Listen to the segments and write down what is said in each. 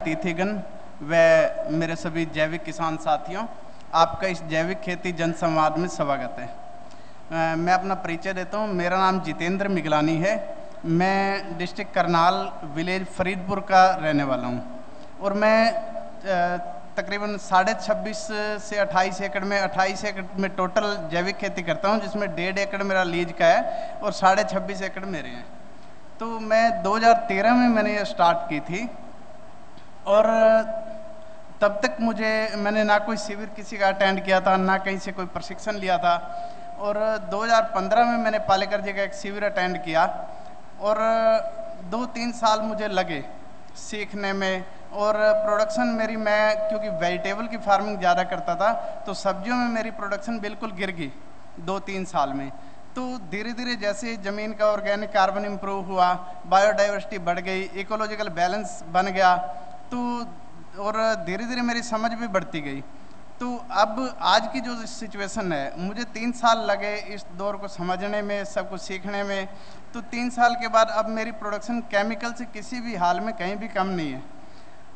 तिथिगन व मेरे सभी जैविक किसान साथियों, आपका इस जैविक खेती जन संवाद में स्वागत है। मैं अपना परिचय देता हूँ। मेरा नाम जितेंद्र मिगलानी है। मैं डिस्ट्रिक्ट करनाल विलेज फरीदपुर का रहने वाला हूँ। और मैं तकरीबन साढ़े छब्बीस से अट्ठाईस एकड़ में, अट्ठाईस एकड़ में टोटल जैविक खेती करता हूँ, जिसमें डेढ़ एकड़ मेरा लीज का है और साढ़े छब्बीस एकड़ मेरे हैं। तो मैं 2013 में मैंने ये स्टार्ट की थी। और, तब तक मुझे, मैंने ना कोई शिविर किसी का अटेंड किया था, ना कहीं से कोई प्रशिक्षण लिया था। और 2015 में मैंने पालेकर जी का एक शिविर अटेंड किया। और दो तीन साल मुझे लगे सीखने में। और प्रोडक्शन मेरी, मैं, क्योंकि वेजिटेबल की फ़ार्मिंग ज़्यादा करता था तो सब्जियों में मेरी प्रोडक्शन बिल्कुल गिर गई दो तीन साल में। तो धीरे धीरे जैसे ज़मीन का ऑर्गेनिक कार्बन इम्प्रूव हुआ बायोडाइवर्सिटी बढ़ गई इकोलॉजिकल बैलेंस बन गया तो और धीरे धीरे मेरी समझ भी बढ़ती गई। तो अब आज की जो सिचुएशन है मुझे तीन साल लगे इस दौर को समझने में सब कुछ सीखने में। तो तीन साल के बाद अब मेरी प्रोडक्शन केमिकल से किसी भी हाल में कहीं भी कम नहीं है।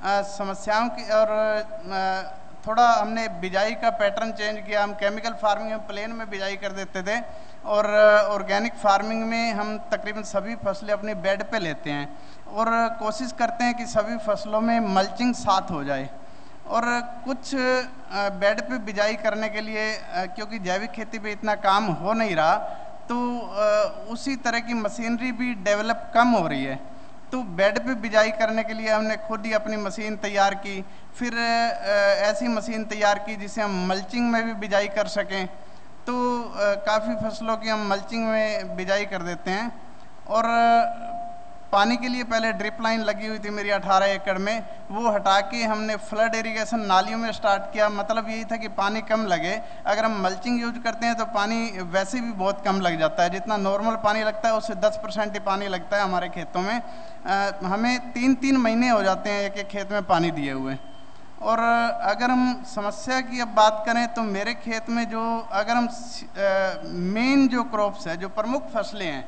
आ, समस्याओं की और आ, थोड़ा हमने बिजाई का पैटर्न चेंज किया। हम केमिकल फ़ार्मिंग में प्लेन में बिजाई कर देते थे और ऑर्गेनिक फ़ार्मिंग में हम तकरीबन सभी फ़सलें अपने बेड पे लेते हैं। और कोशिश करते हैं कि सभी फ़सलों में मल्चिंग साथ हो जाए। और कुछ बेड पे बिजाई करने के लिए क्योंकि जैविक खेती पे इतना काम हो नहीं रहा तो उसी तरह की मशीनरी भी डेवलप कम हो रही है। तो बेड पे बिजाई करने के लिए हमने खुद ही अपनी मशीन तैयार की, फिर ऐसी मशीन तैयार की जिसे हम मल्चिंग में भी बिजाई कर सकें। तो काफ़ी फ़सलों की हम मल्चिंग में बिजाई कर देते हैं। और पानी के लिए पहले ड्रिप लाइन लगी हुई थी मेरी 18 एकड़ में। वो हटा के हमने फ्लड इरिगेशन नालियों में स्टार्ट किया। मतलब यही था कि पानी कम लगे। अगर हम मल्चिंग यूज़ करते हैं तो पानी वैसे भी बहुत कम लग जाता है। जितना नॉर्मल पानी लगता है उससे 10 परसेंट ही पानी लगता है हमारे खेतों में। आ, हमें तीन तीन महीने हो जाते हैं एक एक खेत में पानी दिए हुए। और अगर हम समस्या की अब बात करें तो मेरे खेत में जो अगर हम मेन जो क्रॉप्स है जो प्रमुख फ़सलें हैं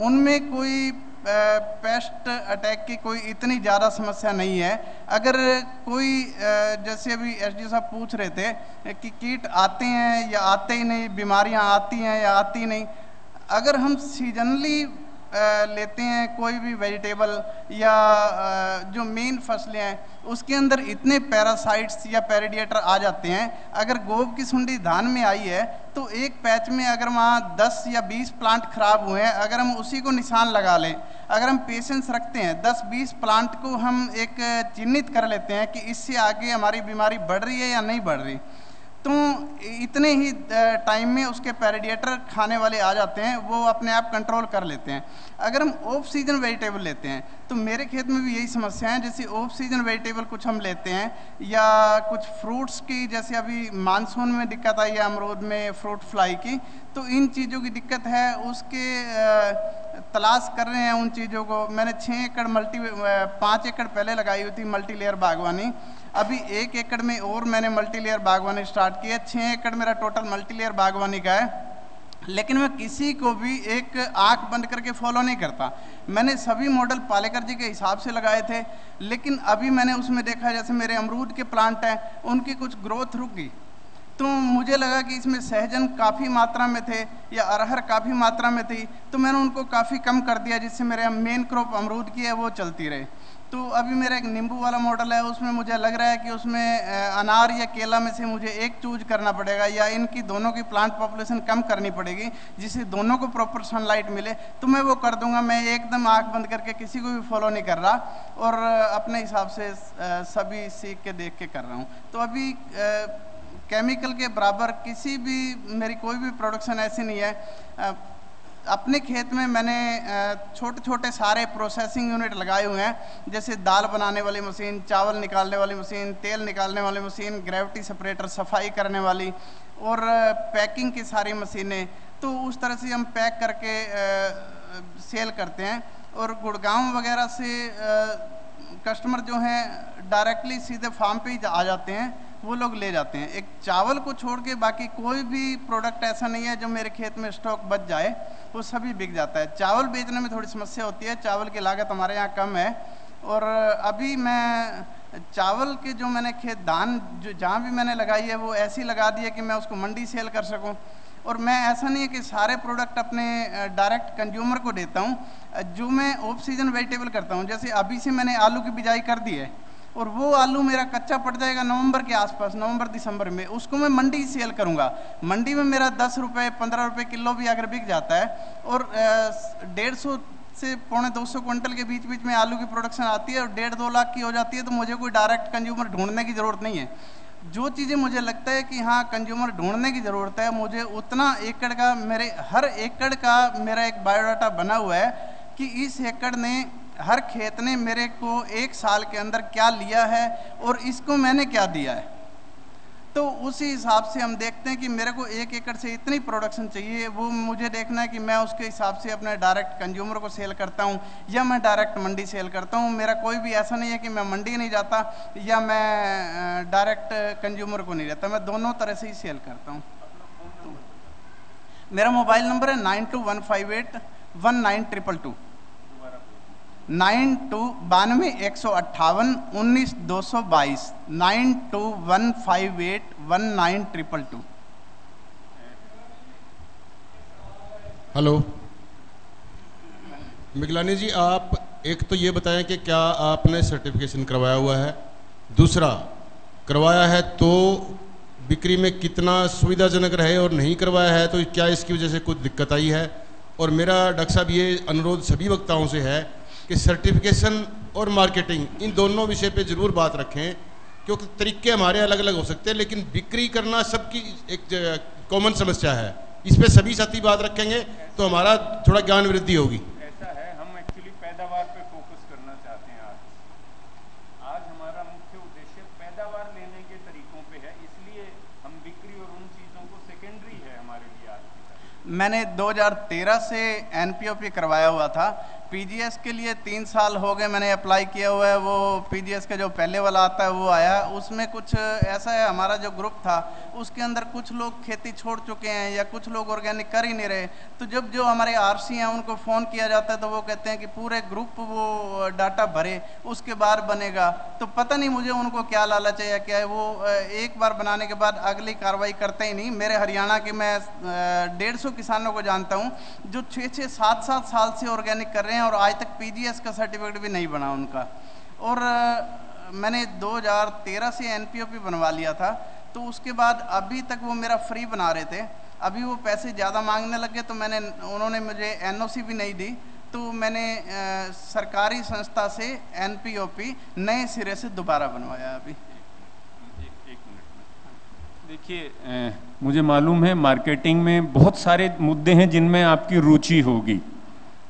उनमें कोई पेस्ट अटैक की कोई इतनी ज़्यादा समस्या नहीं है। अगर कोई जैसे अभी एस डी साहब पूछ रहे थे कि कीट आते हैं या आते ही नहीं, बीमारियाँ आती हैं या आती नहीं, अगर हम सीजनली लेते हैं कोई भी वेजिटेबल या जो मेन फ़सलें हैं, उसके अंदर इतने पैरासाइट्स या पैरिडिएटर आ जाते हैं। अगर गोब की सुंडी धान में आई है तो एक पैच में अगर वहाँ 10 या 20 प्लांट खराब हुए हैं, अगर हम उसी को निशान लगा लें, अगर हम पेशेंस रखते हैं 10-20 प्लांट को हम एक चिन्हित कर लेते हैं कि इससे आगे हमारी बीमारी बढ़ रही है या नहीं बढ़ रही। तो इतने ही टाइम में उसके पैरेडिएटर खाने वाले आ जाते हैं, वो अपने आप कंट्रोल कर लेते हैं। अगर हम ऑफ़ सीज़न वेजिटेबल लेते हैं तो मेरे खेत में भी यही समस्या है, जैसे ऑफ़ सीज़न वेजिटेबल कुछ हम लेते हैं, या कुछ फ्रूट्स की, जैसे अभी मानसून में दिक्कत आई है अमरूद में फ्रूट फ्लाई की तो इन चीज़ों की दिक्कत है, उसके तलाश कर रहे हैं उन चीज़ों को। मैंने छः एकड़ मल्टी पाँच एकड़ पहले लगाई हुई थी मल्टी लेयर बागवानी अभी एक एकड़ में और मैंने मल्टी लेयर बागवानी स्टार्ट की है। छः एकड़ मेरा टोटल मल्टी लेयर बागवानी का है। लेकिन मैं किसी को भी एक आँख बंद करके फॉलो नहीं करता। मैंने सभी मॉडल पालेकर जी के हिसाब से लगाए थे, लेकिन अभी मैंने उसमें देखा, जैसे मेरे अमरूद के प्लांट हैं, उनकी कुछ ग्रोथ रुक। तो मुझे लगा कि इसमें सहजन काफ़ी मात्रा में थे, या अरहर काफ़ी मात्रा में थी तो मैंने उनको काफ़ी कम कर दिया, जिससे मेरे मेन क्रॉप अमरूद की है, वो चलती रहे। तो अभी मेरा एक नींबू वाला मॉडल है, उसमें मुझे लग रहा है कि उसमें अनार या केला में से मुझे एक चूज़ करना पड़ेगा या इनकी दोनों की प्लांट पॉपुलेशन कम करनी पड़ेगी, जिससे दोनों को प्रॉपर सनलाइट मिले तो मैं वो कर दूँगा। मैं एकदम आँख बंद करके किसी को भी फॉलो नहीं कर रहा और अपने हिसाब से सभी सीख के देख के कर रहा हूँ। तो अभी केमिकल के बराबर किसी भी, मेरी कोई भी प्रोडक्शन ऐसी नहीं है। अपने खेत में मैंने छोटे छोटे सारे प्रोसेसिंग यूनिट लगाए हुए हैं। जैसे दाल बनाने वाली मशीन चावल निकालने वाली मशीन तेल निकालने वाली मशीन ग्रेविटी सेपरेटर सफ़ाई करने वाली और पैकिंग की सारी मशीनें। तो उस तरह से हम पैक करके सेल करते हैं और गुड़गांव वगैरह से कस्टमर जो हैं डायरेक्टली सीधे फार्म पे ही आ जाते हैं। वो लोग ले जाते हैं। एक चावल को छोड़ के बाकी कोई भी प्रोडक्ट ऐसा नहीं है जो मेरे खेत में स्टॉक बच जाए, वो सभी बिक जाता है। चावल बेचने में थोड़ी समस्या होती है। चावल की लागत हमारे यहाँ कम है। और अभी मैं चावल के जो मैंने खेत, धान जो, जहाँ भी मैंने लगाई है, वो ऐसी लगा दी है कि मैं उसको मंडी सेल कर सकूँ। और मैं ऐसा नहीं है कि सारे प्रोडक्ट अपने डायरेक्ट कंज्यूमर को देता हूँ। जो मैं ऑफ़ सीज़न वेजिटेबल करता हूँ। जैसे अभी से मैंने आलू की बिजाई कर दी है। और वो आलू मेरा कच्चा पड़ जाएगा नवंबर के आसपास, नवंबर दिसंबर में। उसको मैं मंडी सेल करूँगा। मंडी में मेरा दस रुपये पंद्रह रुपये किलो भी अगर बिक जाता है और डेढ़ सौ से पौने दो सौ क्विंटल के बीच बीच में आलू की प्रोडक्शन आती है और डेढ़ दो लाख की हो जाती है तो मुझे कोई डायरेक्ट कंज्यूमर ढूँढने की ज़रूरत नहीं है। जो चीज़ें मुझे लगता है कि हाँ कंज्यूमर ढूँढने की ज़रूरत है, मुझे उतना एकड़ का मेरे, हर एकड़ का मेरा एक बायोडाटा बना हुआ है कि इस एकड़ ने हर खेत ने मेरे को एक साल के अंदर क्या लिया है और इसको मैंने क्या दिया है? तो उसी हिसाब से हम देखते हैं कि मेरे को एक एकड़ से इतनी प्रोडक्शन चाहिए, वो मुझे देखना है कि मैं उसके हिसाब से अपने डायरेक्ट कंज्यूमर को सेल करता हूँ या मैं डायरेक्ट मंडी सेल करता हूँ। मेरा कोई भी ऐसा नहीं है कि मैं मंडी नहीं जाता या मैं डायरेक्ट कंज्यूमर को नहीं रहता। मैं दोनों तरह से ही सेल करता हूँ। मेरा मोबाइल नंबर है nine two one five eight one nine triple two nine two बानवे एक सौ अट्ठावन, उन्नीस दो सौ बाईस, nine two one five eight one nine triple two. Hello. Miglani ji, आप एक तो ये बताएँ कि क्या आपने सर्टिफिकेशन करवाया हुआ है? दूसरा, करवाया है तो बिक्री में कितना सुविधाजनक रहे और नहीं करवाया है तो क्या इसकी वजह से कुछ दिक्कत आई है? और मेरा डॉक्टर साहब, ये अनुरोध सभी वक्ताओं से है कि सर्टिफिकेशन और मार्केटिंग इन दोनों विषय पे ज़रूर बात रखें क्योंकि तरीके हमारे अलग अलग हो सकते हैं लेकिन बिक्री करना सबकी एक कॉमन समस्या है। इस पर सभी साथी बात रखेंगे तो हमारा थोड़ा ज्ञान वृद्धि होगी। मैंने 2013 से एनपीओपी करवाया हुआ था पीजीएस के लिए तीन साल हो गए मैंने अप्लाई किया हुआ है। वो पीजीएस का जो पहले वाला आता है, वो आया। उसमें कुछ ऐसा है, हमारा जो ग्रुप था, उसके अंदर कुछ लोग खेती छोड़ चुके हैं या कुछ लोग ऑर्गेनिक कर ही नहीं रहे। तो जब जो हमारे आरसी हैं, उनको फ़ोन किया जाता है तो वो कहते हैं कि पूरे ग्रुप वो डाटा भरे, उसके बाद बनेगा। तो पता नहीं मुझे उनको क्या लालच है या क्या है। वो एक बार बनाने के बाद अगली कार्रवाई करते ही नहीं। मेरे हरियाणा के मैं डेढ़ किसानों को जानता हूँ, जो छः छः सात सात साल से ऑर्गेनिक कर रहे हैं और आज तक पीजीएस का सर्टिफिकेट भी नहीं बना उनका। और मैंने 2013 से एनपीओपी बनवा लिया था तो उसके बाद अभी तक वो मेरा फ्री बना रहे थे। अभी वो पैसे ज़्यादा मांगने लगे तो मैंने उन्होंने मुझे एनओसी भी नहीं दी। तो मैंने आ, सरकारी संस्था से एनपीओपी नए सिरे से दोबारा बनवाया अभी। देखिए मुझे मालूम है मार्केटिंग में बहुत सारे मुद्दे हैं जिनमें आपकी रुचि होगी।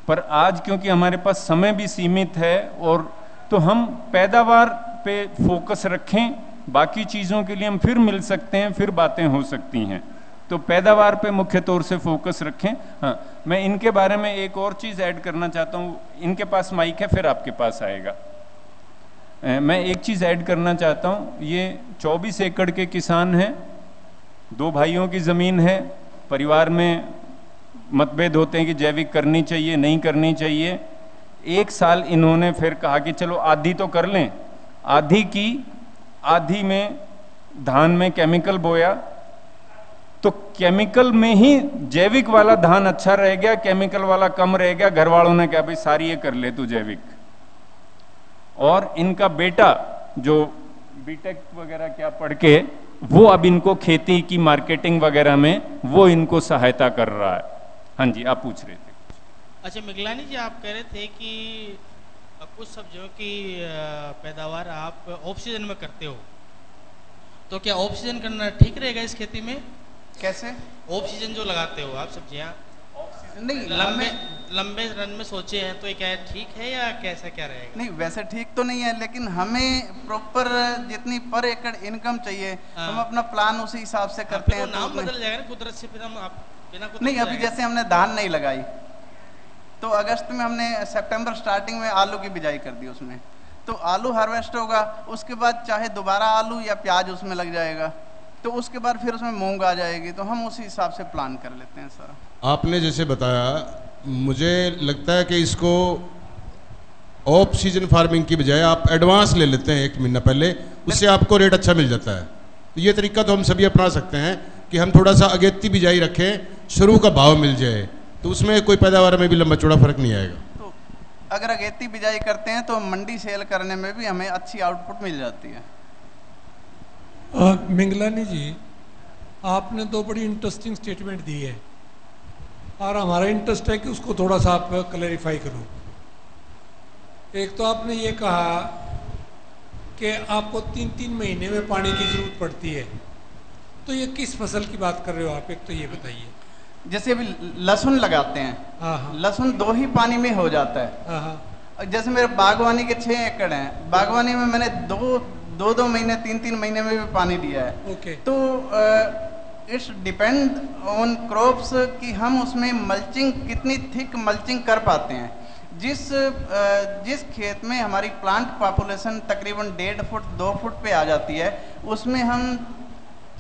पर आज क्योंकि हमारे पास समय भी सीमित है और तो हम पैदावार पे फोकस रखें, बाकी चीज़ों के लिए हम फिर मिल सकते हैं, फिर बातें हो सकती हैं। तो पैदावार पे मुख्य तौर से फोकस रखें। हाँ मैं इनके बारे में एक और चीज़ ऐड करना चाहता हूँ। इनके पास माइक है, फिर आपके पास आएगा। मैं एक चीज़ ऐड करना चाहता हूँ। ये 24 एकड़ के किसान हैं, दो भाइयों की ज़मीन है, परिवार में मतभेद होते हैं कि जैविक करनी चाहिए, नहीं करनी चाहिए। एक साल इन्होंने फिर कहा कि चलो आधी तो कर लें। आधी की, आधी में धान में केमिकल बोया। तो केमिकल में ही जैविक वाला धान अच्छा रह गया, केमिकल वाला कम रह गया। घर वालों ने कहा, भाई, सारी ये कर ले तू जैविक। और इनका बेटा, जो बीटेक वगैरह क्या पढ़ के, वो अब इनको खेती की मार्केटिंग वगैरह में, वो इनको सहायता कर रहा है। हाँ जी आप पूछ रहे थे। अच्छा मिगलानी जी आप कह रहे थे कि कुछ सब्जियों की पैदावार आप ऑफ़ सीज़न में करते हो। तो क्या ऑफ़ सीज़न करना ठीक रहेगा इस खेती में? कैसे? ऑफ़ सीज़न जो लगाते हो आप सब्ज़ियाँ? नहीं लंबे लंबे रन में सोचे हैं तो ये क्या ठीक है या कैसा क्या रहेगा? नहीं वैसे ठीक तो नहीं है लेकिन हमें प्रॉपर जितनी पर एकड़ इनकम चाहिए हाँ। हम अपना प्लान उसी हिसाब से हाँ, करते हैं तो नाम बदल जाएगा कुदरत से फिर हम आप बिना नहीं अभी जैसे हमने धान नहीं लगाई तो अगस्त में हमने सितंबर स्टार्टिंग में आलू की बिजाई कर दी उसमें। तो आलू हार्वेस्ट होगा उसके बाद चाहे दोबारा आलू या प्याज उसमें लग जाएगा तो उसके बाद फिर उसमें मूंग आ जाएगी तो हम उसी हिसाब से प्लान कर लेते हैं सर। आपने जैसे बताया मुझे लगता है कि इसको ऑफ़ सीज़न फ़ार्मिंग की बजाय आप एडवांस ले लेते हैं एक महीना पहले उससे आपको रेट अच्छा मिल जाता है। तो ये तरीका तो हम सभी अपना सकते हैं कि हम थोड़ा सा अगेती बिजाई रखें शुरू का भाव मिल जाए तो उसमें कोई पैदावार में भी लंबा चौड़ा फ़र्क नहीं आएगा। तो अगर अगेती बिजाई करते हैं तो मंडी सेल करने में भी हमें अच्छी आउटपुट मिल जाती है। अ, मिंगलानी जी आपने तो बड़ी इंटरेस्टिंग स्टेटमेंट दी है। और हमारा इंटरेस्ट है कि उसको थोड़ा सा आप क्लैरिफाई करो। एक तो आपने ये कहा कि आपको तीन तीन महीने में पानी की ज़रूरत पड़ती है। तो ये किस फ़सल की बात कर रहे हो आप? एक तो ये बताइए। जैसे अभी लहसुन लगाते हैं। हाँ हाँ। लहसुन दो ही पानी में हो जाता है। हाँ हाँ। जैसे मेरे बागवानी के छह एकड़ हैं। बागवानी में मैंने दो दो दो महीने तीन तीन महीने में भी पानी दिया है। ओके। तो इट्स डिपेंड ऑन क्रॉप्स कि हम उसमें मल्चिंग कितनी थिक मल्चिंग कर पाते हैं। जिस जिस खेत में हमारी प्लांट पॉपुलेशन तकरीबन डेढ़ फुट दो फुट पे आ जाती है उसमें हम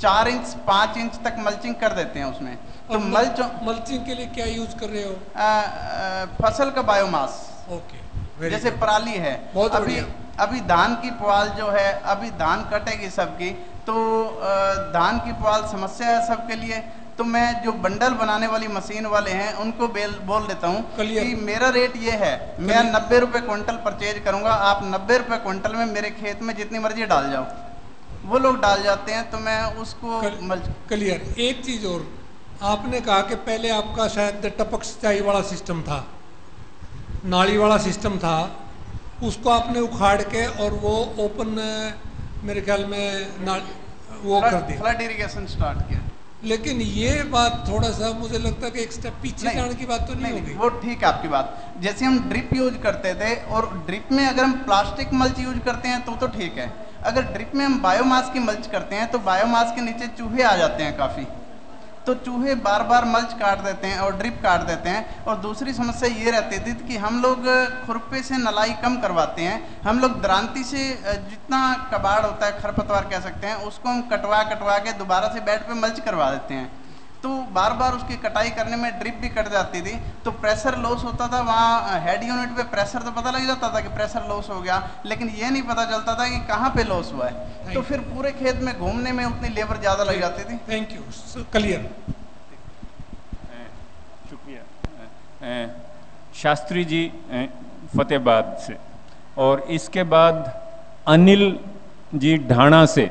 चार इंच पाँच इंच तक मल्चिंग कर देते हैं उसमें। तो मल्च मल्चिंग के लिए क्या यूज़ कर रहे हो? अ, अ, फ़सल का बायोमास ओके very जैसे पराली है। अभी अभी धान की पुआल जो है अभी धान कटेगी सबकी तो धान की पुआल समस्या है सबके लिए तो मैं जो बंडल बनाने वाली मशीन वाले हैं उनको बेल बोल देता हूँ. कि मेरा रेट ये है मैं नब्बे रुपए क्विंटल परचेज करूँगा आप नब्बे रुपए क्विंटल में मेरे खेत में जितनी मर्ज़ी डाल जाओ वो लोग डाल जाते हैं तो मैं उसको क्लियर एक चीज़ और आपने कहा कि पहले आपका शायद टपक सिंचाई वाला सिस्टम था नाली वाला सिस्टम था उसको आपने उखाड़ के और वो ओपन मेरे ख्याल में ना वो कर दिया। फ्लड इरिगेशन स्टार्ट किया। लेकिन ये बात थोड़ा सा मुझे लगता है कि एक स्टेप पीछे जाने की बात तो नहीं, होगी। वो ठीक है आपकी बात। जैसे हम ड्रिप यूज़ करते थे और ड्रिप में अगर हम प्लास्टिक मल्च यूज़ करते हैं तो तो ठीक है। अगर ड्रिप में हम बायोमास की मल्च करते हैं तो बायोमास के नीचे चूहे आ जाते हैं काफ़ी। तो चूहे बार बार मल्च काट देते हैं और ड्रिप काट देते हैं। और दूसरी समस्या ये रहती थी कि हम लोग खुरपे से नलाई कम करवाते हैं। हम लोग द्रांति से जितना कबाड़ होता है, खरपतवार कह सकते हैं, उसको हम कटवा कटवा के दोबारा से बेड पे मल्च करवा देते हैं। तो बार बार उसकी कटाई करने में ड्रिप भी कट जाती थी तो प्रेशर लॉस होता था वहाँ हेड यूनिट पे प्रेशर तो पता लग जाता था कि प्रेशर लॉस हो गया लेकिन ये नहीं पता चलता था कि कहाँ पे लॉस हुआ है। तो फिर पूरे खेत में घूमने में उतनी लेबर ज़्यादा लग जाती थी। थैंक यू क्लियर शुक्रिया। शास्त्री जी फतेहबाद से। और इसके बाद अनिल जी ढाणा से।